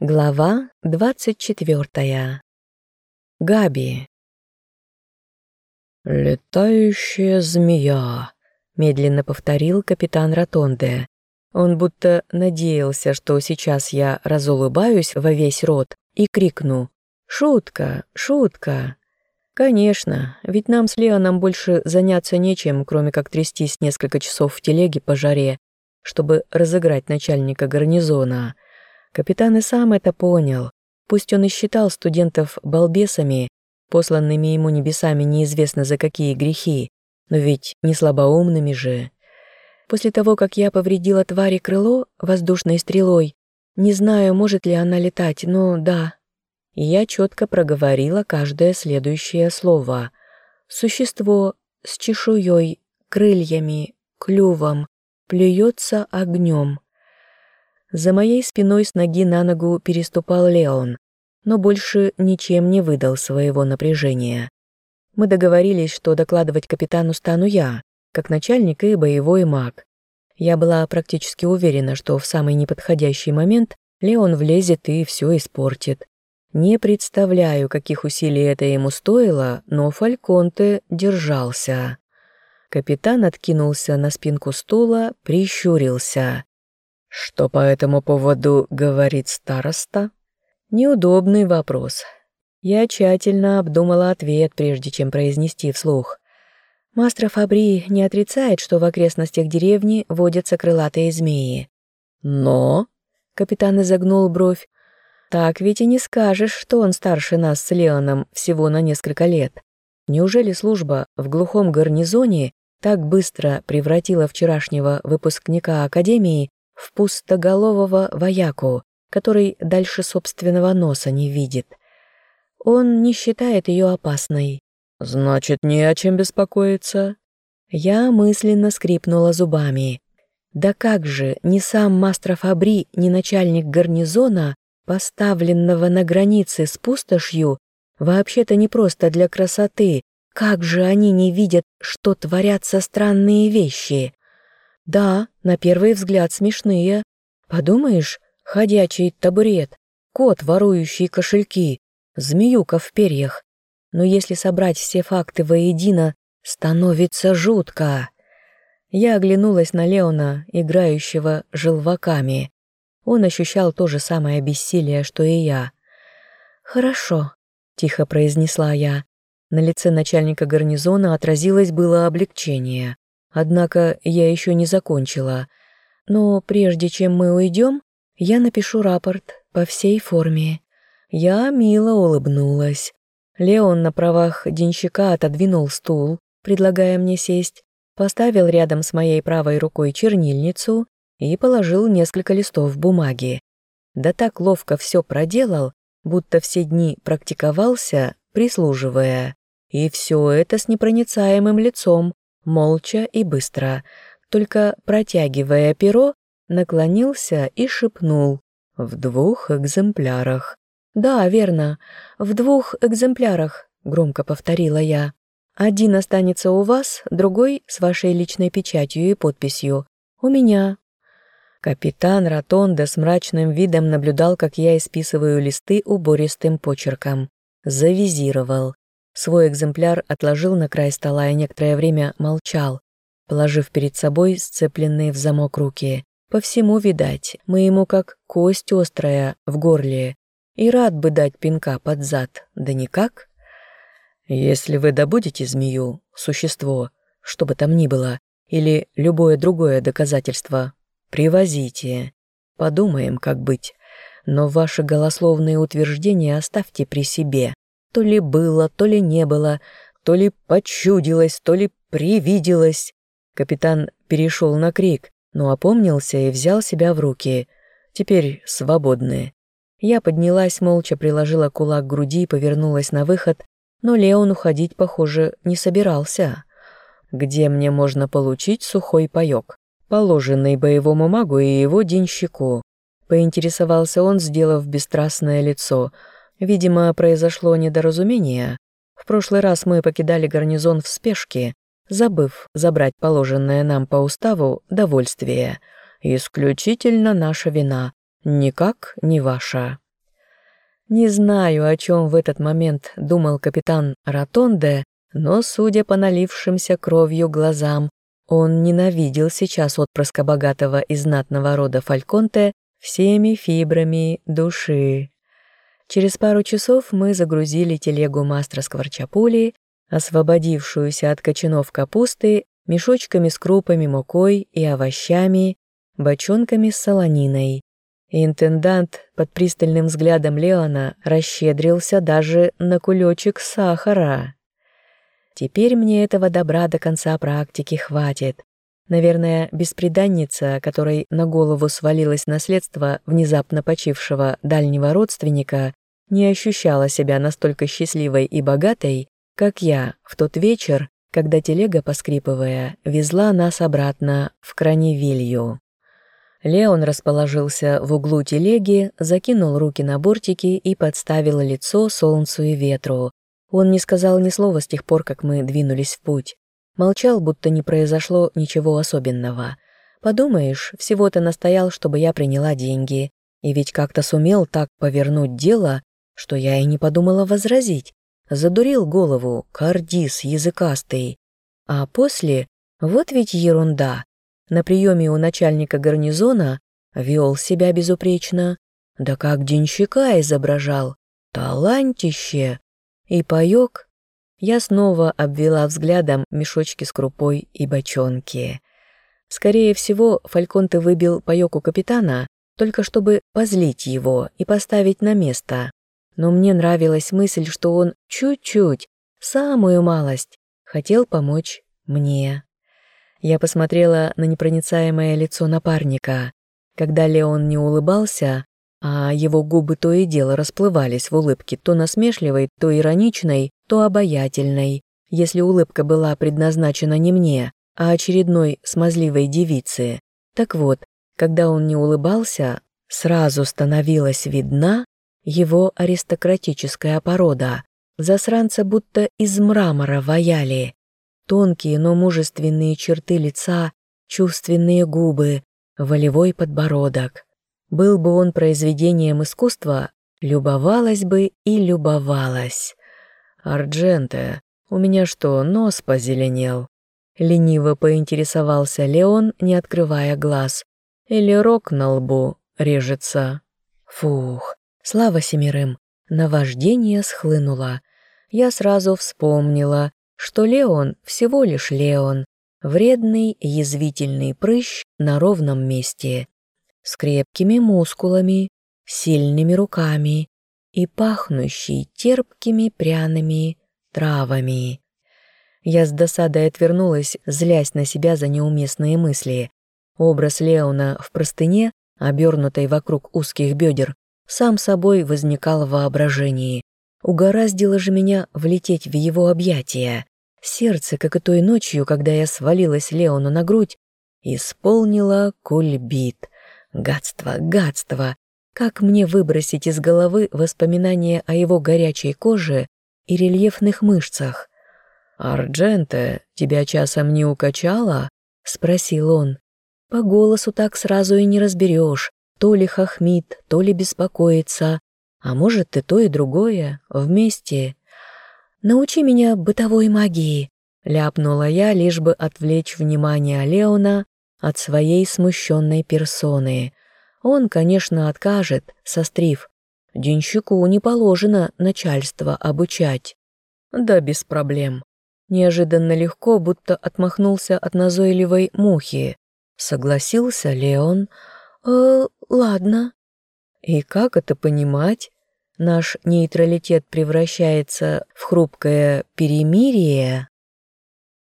Глава двадцать четвертая. Габи. «Летающая змея», — медленно повторил капитан Ротонде. Он будто надеялся, что сейчас я разулыбаюсь во весь рот и крикну «Шутка! Шутка!». Конечно, ведь нам с Леоном больше заняться нечем, кроме как трястись несколько часов в телеге по жаре, чтобы разыграть начальника гарнизона — Капитан и сам это понял. Пусть он и считал студентов балбесами, посланными ему небесами неизвестно за какие грехи, но ведь не слабоумными же. После того, как я повредила твари крыло воздушной стрелой, не знаю, может ли она летать, но да. Я четко проговорила каждое следующее слово. Существо с чешуей, крыльями, клювом, плюется огнем. За моей спиной с ноги на ногу переступал Леон, но больше ничем не выдал своего напряжения. Мы договорились, что докладывать капитану стану я, как начальник и боевой маг. Я была практически уверена, что в самый неподходящий момент Леон влезет и все испортит. Не представляю, каких усилий это ему стоило, но Фальконте держался. Капитан откинулся на спинку стула, прищурился. Что по этому поводу говорит староста? Неудобный вопрос. Я тщательно обдумала ответ, прежде чем произнести вслух. Мастер Фабри не отрицает, что в окрестностях деревни водятся крылатые змеи. Но... Капитан изогнул бровь. Так ведь и не скажешь, что он старше нас с Леоном всего на несколько лет. Неужели служба в глухом гарнизоне так быстро превратила вчерашнего выпускника Академии в пустоголового вояку, который дальше собственного носа не видит. Он не считает ее опасной. «Значит, не о чем беспокоиться?» Я мысленно скрипнула зубами. Да как же, ни сам мастер Фабри, ни начальник гарнизона, поставленного на границе с пустошью, вообще-то не просто для красоты, как же они не видят, что творятся странные вещи? Да, на первый взгляд смешные. Подумаешь, ходячий табурет, кот, ворующий кошельки, змеюка в перьях. Но если собрать все факты воедино, становится жутко. Я оглянулась на Леона, играющего желваками. Он ощущал то же самое бессилие, что и я. «Хорошо», — тихо произнесла я. На лице начальника гарнизона отразилось было облегчение. Однако я еще не закончила. Но прежде чем мы уйдем, я напишу рапорт по всей форме. Я мило улыбнулась. Леон на правах денщика отодвинул стул, предлагая мне сесть, поставил рядом с моей правой рукой чернильницу и положил несколько листов бумаги. Да так ловко все проделал, будто все дни практиковался, прислуживая. И все это с непроницаемым лицом, молча и быстро, только протягивая перо, наклонился и шепнул «В двух экземплярах». «Да, верно, в двух экземплярах», — громко повторила я. «Один останется у вас, другой с вашей личной печатью и подписью. У меня». Капитан Ротонда с мрачным видом наблюдал, как я исписываю листы убористым почерком. Завизировал. Свой экземпляр отложил на край стола и некоторое время молчал, положив перед собой сцепленные в замок руки. По всему, видать, мы ему как кость острая в горле, и рад бы дать пинка под зад, да никак. Если вы добудете змею, существо, что бы там ни было, или любое другое доказательство, привозите. Подумаем, как быть. Но ваши голословные утверждения оставьте при себе. То ли было, то ли не было, то ли почудилось, то ли привиделось. Капитан перешел на крик, но опомнился и взял себя в руки. Теперь свободны. Я поднялась, молча приложила кулак к груди и повернулась на выход, но Леон уходить, похоже, не собирался. Где мне можно получить сухой паёк, положенный боевому магу и его денщику? Поинтересовался он, сделав бесстрастное лицо – Видимо, произошло недоразумение. В прошлый раз мы покидали гарнизон в спешке, забыв забрать положенное нам по уставу довольствие. Исключительно наша вина, никак не ваша. Не знаю, о чем в этот момент думал капитан Ротонде, но, судя по налившимся кровью глазам, он ненавидел сейчас отпрыска богатого и знатного рода Фальконте всеми фибрами души. Через пару часов мы загрузили телегу мастера Скворчапули, освободившуюся от кочанов капусты, мешочками с крупами, мукой и овощами, бочонками с солониной. Интендант под пристальным взглядом Леона расщедрился даже на кулечек сахара. Теперь мне этого добра до конца практики хватит. Наверное, бесприданница, которой на голову свалилось наследство внезапно почившего дальнего родственника, не ощущала себя настолько счастливой и богатой, как я в тот вечер, когда телега, поскрипывая, везла нас обратно в Краневилью. Леон расположился в углу телеги, закинул руки на бортики и подставил лицо солнцу и ветру, он не сказал ни слова с тех пор, как мы двинулись в путь. Молчал, будто не произошло ничего особенного. Подумаешь, всего-то настоял, чтобы я приняла деньги. И ведь как-то сумел так повернуть дело, что я и не подумала возразить. Задурил голову, кардис языкастый. А после, вот ведь ерунда. На приеме у начальника гарнизона вел себя безупречно. Да как денщика изображал. Талантище! И паёк я снова обвела взглядом мешочки с крупой и бочонки. Скорее всего, Фальконте выбил паёк у капитана, только чтобы позлить его и поставить на место. Но мне нравилась мысль, что он чуть-чуть, самую малость, хотел помочь мне. Я посмотрела на непроницаемое лицо напарника. Когда Леон не улыбался, а его губы то и дело расплывались в улыбке то насмешливой, то ироничной, то обаятельной, если улыбка была предназначена не мне, а очередной смазливой девице. Так вот, когда он не улыбался, сразу становилась видна его аристократическая порода. Засранца будто из мрамора ваяли. Тонкие, но мужественные черты лица, чувственные губы, волевой подбородок. Был бы он произведением искусства, любовалась бы и любовалась. «Ардженте, у меня что, нос позеленел?» Лениво поинтересовался Леон, не открывая глаз. «Или рог на лбу режется?» Фух, слава семерым, наваждение схлынуло. Я сразу вспомнила, что Леон всего лишь Леон, вредный, язвительный прыщ на ровном месте с крепкими мускулами, сильными руками и пахнущий терпкими пряными травами. Я с досадой отвернулась, злясь на себя за неуместные мысли. Образ Леона в простыне, обернутой вокруг узких бедер, сам собой возникал в воображении. Угораздило же меня влететь в его объятия. Сердце, как и той ночью, когда я свалилась Леону на грудь, исполнило кульбит — Гадство, гадство! Как мне выбросить из головы воспоминания о его горячей коже и рельефных мышцах? «Ардженте, тебя часом не укачало?» — спросил он. По голосу так сразу и не разберешь, то ли хохмит, то ли беспокоится, а может и то, и другое, вместе. «Научи меня бытовой магии», — ляпнула я, лишь бы отвлечь внимание Леона от своей смущенной персоны. Он, конечно, откажет, сострив. Денщику не положено начальство обучать. Да без проблем. Неожиданно легко, будто отмахнулся от назойливой мухи. Согласился Леон. «Э, ладно». И как это понимать? Наш нейтралитет превращается в хрупкое перемирие?